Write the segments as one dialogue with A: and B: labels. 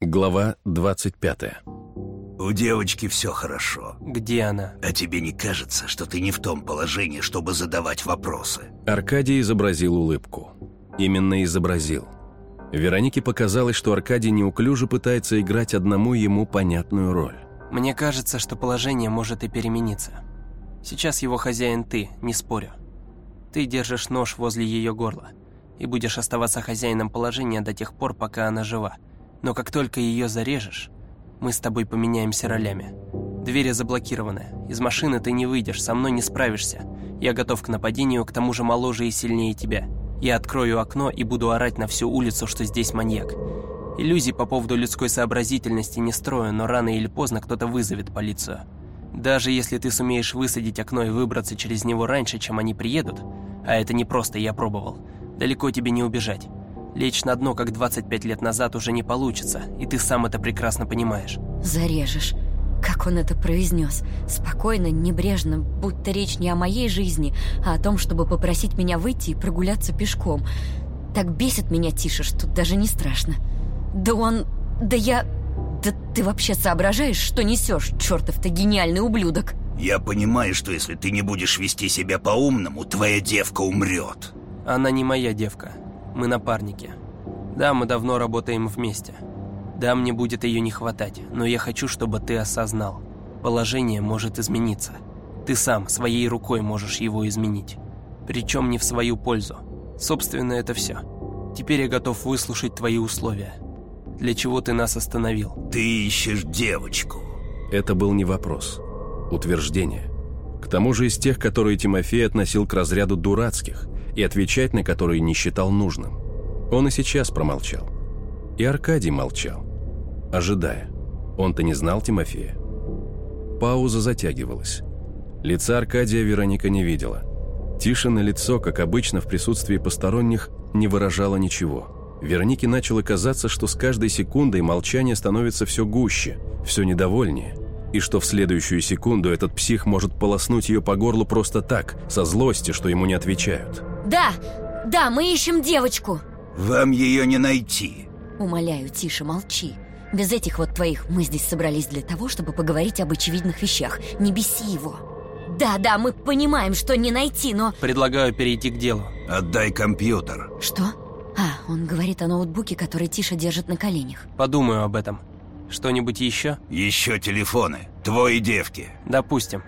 A: Глава 25
B: У девочки все хорошо.
C: Где она?
B: А тебе не кажется, что ты не в том положении, чтобы задавать вопросы?
A: Аркадий изобразил улыбку. Именно изобразил. Веронике показалось, что Аркадий неуклюже пытается играть одному ему понятную роль.
C: Мне кажется, что положение может и перемениться. Сейчас его хозяин ты, не спорю. Ты держишь нож возле ее горла и будешь оставаться хозяином положения до тех пор, пока она жива. Но как только ее зарежешь, мы с тобой поменяемся ролями. Двери заблокированы. Из машины ты не выйдешь, со мной не справишься. Я готов к нападению, к тому же моложе и сильнее тебя. Я открою окно и буду орать на всю улицу, что здесь маньяк. Иллюзий по поводу людской сообразительности не строю, но рано или поздно кто-то вызовет полицию. Даже если ты сумеешь высадить окно и выбраться через него раньше, чем они приедут, а это не просто, я пробовал, далеко тебе не убежать. Лечь на дно, как 25 лет назад, уже не получится, и ты сам это прекрасно понимаешь.
D: Зарежешь. Как он это произнес? Спокойно, небрежно, будто речь не о моей жизни, а о том, чтобы попросить меня выйти и прогуляться пешком. Так бесит меня Тиша, что даже не страшно. Да он... Да я... Да ты вообще соображаешь, что несешь, чертов ты гениальный ублюдок?
B: Я понимаю, что если ты не будешь вести себя по-умному, твоя девка умрет.
C: Она не моя девка. Мы напарники. Да, мы давно работаем вместе. Да, мне будет ее не хватать, но я хочу, чтобы ты осознал. Положение может измениться. Ты сам своей рукой можешь его изменить. Причем не в свою пользу. Собственно, это все. Теперь я готов выслушать твои условия. Для чего ты нас остановил?
B: Ты ищешь девочку.
A: Это был не вопрос. Утверждение. К тому же из тех, которые Тимофей относил к разряду дурацких, и отвечать на которые не считал нужным. Он и сейчас промолчал. И Аркадий молчал, ожидая. Он-то не знал Тимофея. Пауза затягивалась. Лица Аркадия Вероника не видела. Тишина лицо, как обычно в присутствии посторонних, не выражало ничего. Веронике начало казаться, что с каждой секундой молчание становится все гуще, все недовольнее, и что в следующую секунду этот псих может полоснуть ее по горлу просто так, со злости, что ему не отвечают.
D: Да, да, мы ищем девочку.
B: Вам ее не найти.
D: Умоляю, тише, молчи. Без этих вот твоих мы здесь собрались для того, чтобы поговорить об очевидных вещах. Не беси его. Да, да, мы понимаем, что не найти, но...
C: Предлагаю перейти к делу.
B: Отдай компьютер.
D: Что? А, он говорит о ноутбуке, который Тиша держит на коленях.
C: Подумаю об этом. Что-нибудь еще?
B: Еще телефоны. Твои девки.
C: Допустим.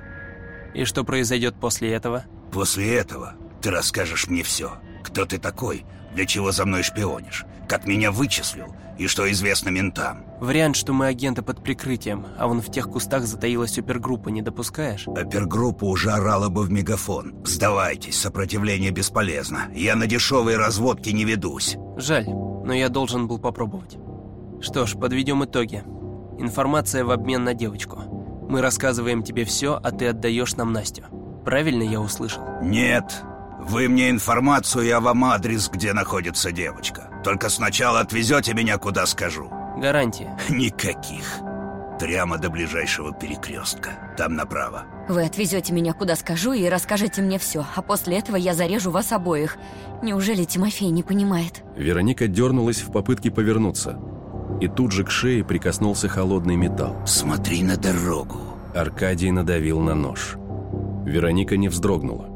C: И что произойдет после этого?
B: После этого ты расскажешь мне все. Кто ты такой? Для чего за мной шпионишь? Как меня вычислил? И что известно ментам?
C: Вариант, что мы агенты под прикрытием, а вон в тех кустах затаилась супергруппа, не допускаешь?
B: Опергруппа уже орала бы в мегафон. Сдавайтесь, сопротивление бесполезно. Я на дешевые разводки не ведусь.
C: Жаль, но я должен был попробовать. Что ж, подведем итоги. Информация в обмен на девочку. Мы рассказываем тебе все, а ты отдаешь нам Настю. Правильно я услышал?
B: Нет. Вы мне информацию, я вам адрес, где находится девочка. Только сначала отвезете меня, куда скажу.
C: Гарантия.
B: Никаких. Прямо до ближайшего перекрестка. Там направо.
D: Вы отвезете меня куда скажу и расскажете мне все, а после этого я зарежу вас обоих. Неужели Тимофей не понимает?
A: Вероника дернулась в попытке повернуться. И тут же к шее прикоснулся холодный металл.
B: Смотри на дорогу.
A: Аркадий надавил на нож. Вероника не вздрогнула.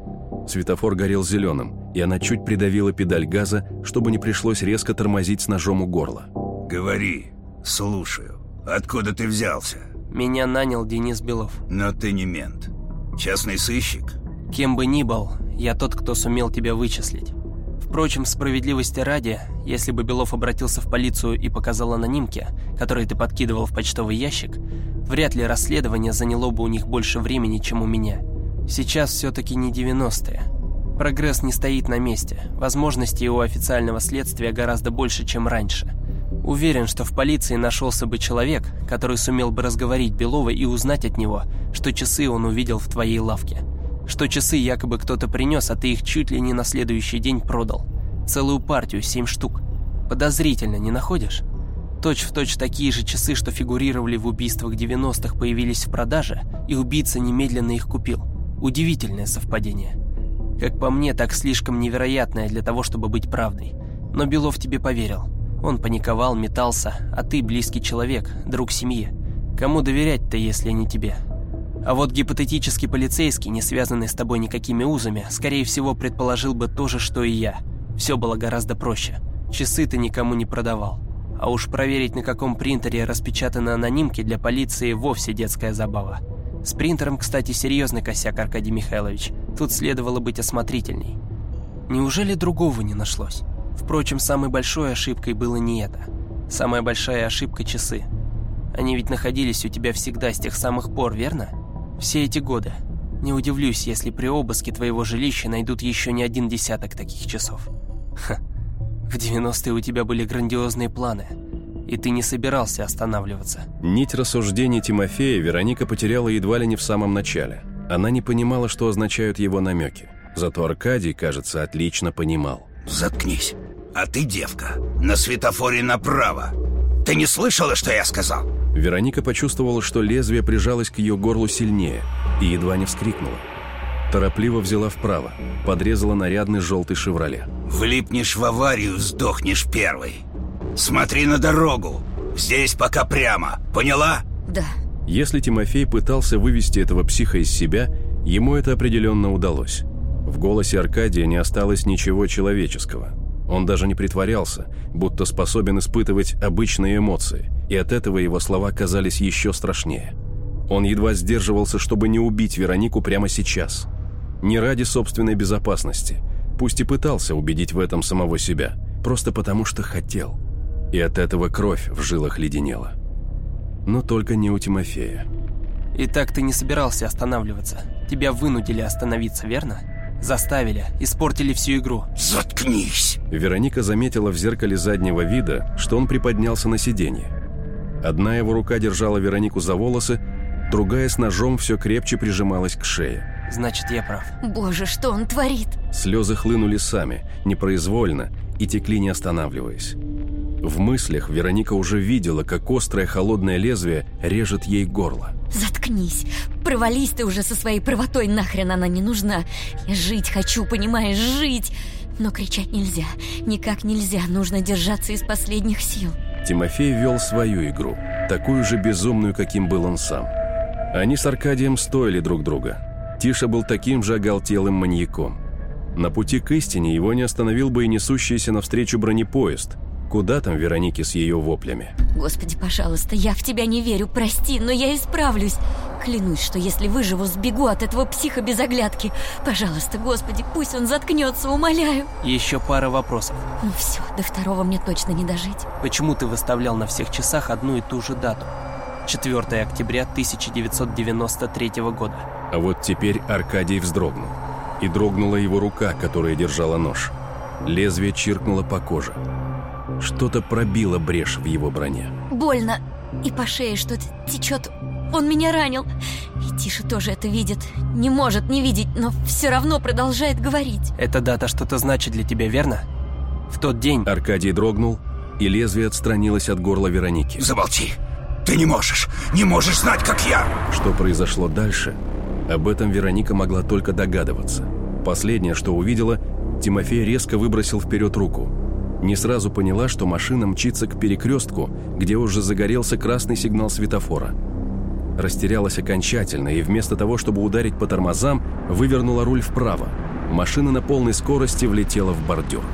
A: Светофор горел зеленым, и она чуть придавила педаль газа, чтобы не пришлось резко тормозить с ножом у горла.
B: Говори, слушаю. Откуда ты взялся?
C: Меня нанял Денис Белов.
B: Но ты не мент. Частный сыщик?
C: Кем бы ни был, я тот, кто сумел тебя вычислить. Впрочем, справедливости ради, если бы Белов обратился в полицию и показал анонимки, которые ты подкидывал в почтовый ящик, вряд ли расследование заняло бы у них больше времени, чем у меня. Сейчас все-таки не 90-е. Прогресс не стоит на месте. Возможностей у официального следствия гораздо больше, чем раньше. Уверен, что в полиции нашелся бы человек, который сумел бы разговорить Белова и узнать от него, что часы он увидел в твоей лавке. Что часы якобы кто-то принес, а ты их чуть ли не на следующий день продал. Целую партию, семь штук. Подозрительно, не находишь? Точь-в-точь точь такие же часы, что фигурировали в убийствах 90-х, появились в продаже, и убийца немедленно их купил. Удивительное совпадение. Как по мне, так слишком невероятное для того, чтобы быть правдой. Но Белов тебе поверил. Он паниковал, метался, а ты близкий человек, друг семьи. Кому доверять-то, если не тебе? А вот гипотетический полицейский, не связанный с тобой никакими узами, скорее всего, предположил бы то же, что и я. Все было гораздо проще. Часы ты никому не продавал. А уж проверить, на каком принтере распечатаны анонимки для полиции, вовсе детская забава. С принтером, кстати, серьезный косяк, Аркадий Михайлович. Тут следовало быть осмотрительней. Неужели другого не нашлось? Впрочем, самой большой ошибкой было не это. Самая большая ошибка – часы. Они ведь находились у тебя всегда с тех самых пор, верно? Все эти годы. Не удивлюсь, если при обыске твоего жилища найдут еще не один десяток таких часов. Ха. В 90-е у тебя были грандиозные планы, и ты не собирался останавливаться.
A: Нить рассуждений Тимофея Вероника потеряла едва ли не в самом начале. Она не понимала, что означают его намеки. Зато Аркадий, кажется, отлично понимал.
B: Заткнись. А ты, девка, на светофоре направо. Ты не слышала, что я сказал?
A: Вероника почувствовала, что лезвие прижалось к ее горлу сильнее и едва не вскрикнула. Торопливо взяла вправо, подрезала нарядный желтый «Шевроле».
B: Влипнешь в аварию, сдохнешь первый. Смотри на дорогу. Здесь пока прямо. Поняла?
D: Да.
A: Если Тимофей пытался вывести этого психа из себя, ему это определенно удалось. В голосе Аркадия не осталось ничего человеческого. Он даже не притворялся, будто способен испытывать обычные эмоции, и от этого его слова казались еще страшнее. Он едва сдерживался, чтобы не убить Веронику прямо сейчас. Не ради собственной безопасности, пусть и пытался убедить в этом самого себя, просто потому что хотел. И от этого кровь в жилах леденела. Но только не у Тимофея.
C: Итак, ты не собирался останавливаться. Тебя вынудили остановиться, верно? Заставили, испортили всю игру.
B: Заткнись!
A: Вероника заметила в зеркале заднего вида, что он приподнялся на сиденье. Одна его рука держала Веронику за волосы, другая с ножом все крепче прижималась к шее.
C: Значит, я прав.
D: Боже, что он творит?
A: Слезы хлынули сами, непроизвольно, и текли не останавливаясь. В мыслях Вероника уже видела, как острое холодное лезвие режет ей горло.
D: Заткнись. Провались ты уже со своей правотой, нахрен она не нужна. Я жить хочу, понимаешь, жить. Но кричать нельзя, никак нельзя, нужно держаться из последних сил.
A: Тимофей вел свою игру, такую же безумную, каким был он сам. Они с Аркадием стоили друг друга. Тиша был таким же оголтелым маньяком. На пути к истине его не остановил бы и несущийся навстречу бронепоезд, Куда там Вероники с ее воплями?
D: Господи, пожалуйста, я в тебя не верю, прости, но я исправлюсь. Клянусь, что если выживу, сбегу от этого психа без оглядки. Пожалуйста, Господи, пусть он заткнется, умоляю.
C: Еще пара вопросов.
D: Ну все, до второго мне точно не дожить.
C: Почему ты выставлял на всех часах одну и ту же дату? 4 октября 1993 года.
A: А вот теперь Аркадий вздрогнул. И дрогнула его рука, которая держала нож. Лезвие чиркнуло по коже. Что-то пробило брешь в его броне.
D: Больно. И по шее что-то течет. Он меня ранил. И Тиша тоже это видит. Не может не видеть, но все равно продолжает говорить.
C: Эта дата что-то значит для тебя, верно? В тот день...
A: Аркадий дрогнул, и лезвие отстранилось от горла Вероники.
B: Замолчи. Ты не можешь. Не можешь знать, как я.
A: Что произошло дальше, об этом Вероника могла только догадываться. Последнее, что увидела, Тимофей резко выбросил вперед руку не сразу поняла, что машина мчится к перекрестку, где уже загорелся красный сигнал светофора. Растерялась окончательно и вместо того, чтобы ударить по тормозам, вывернула руль вправо. Машина на полной скорости влетела в бордюр.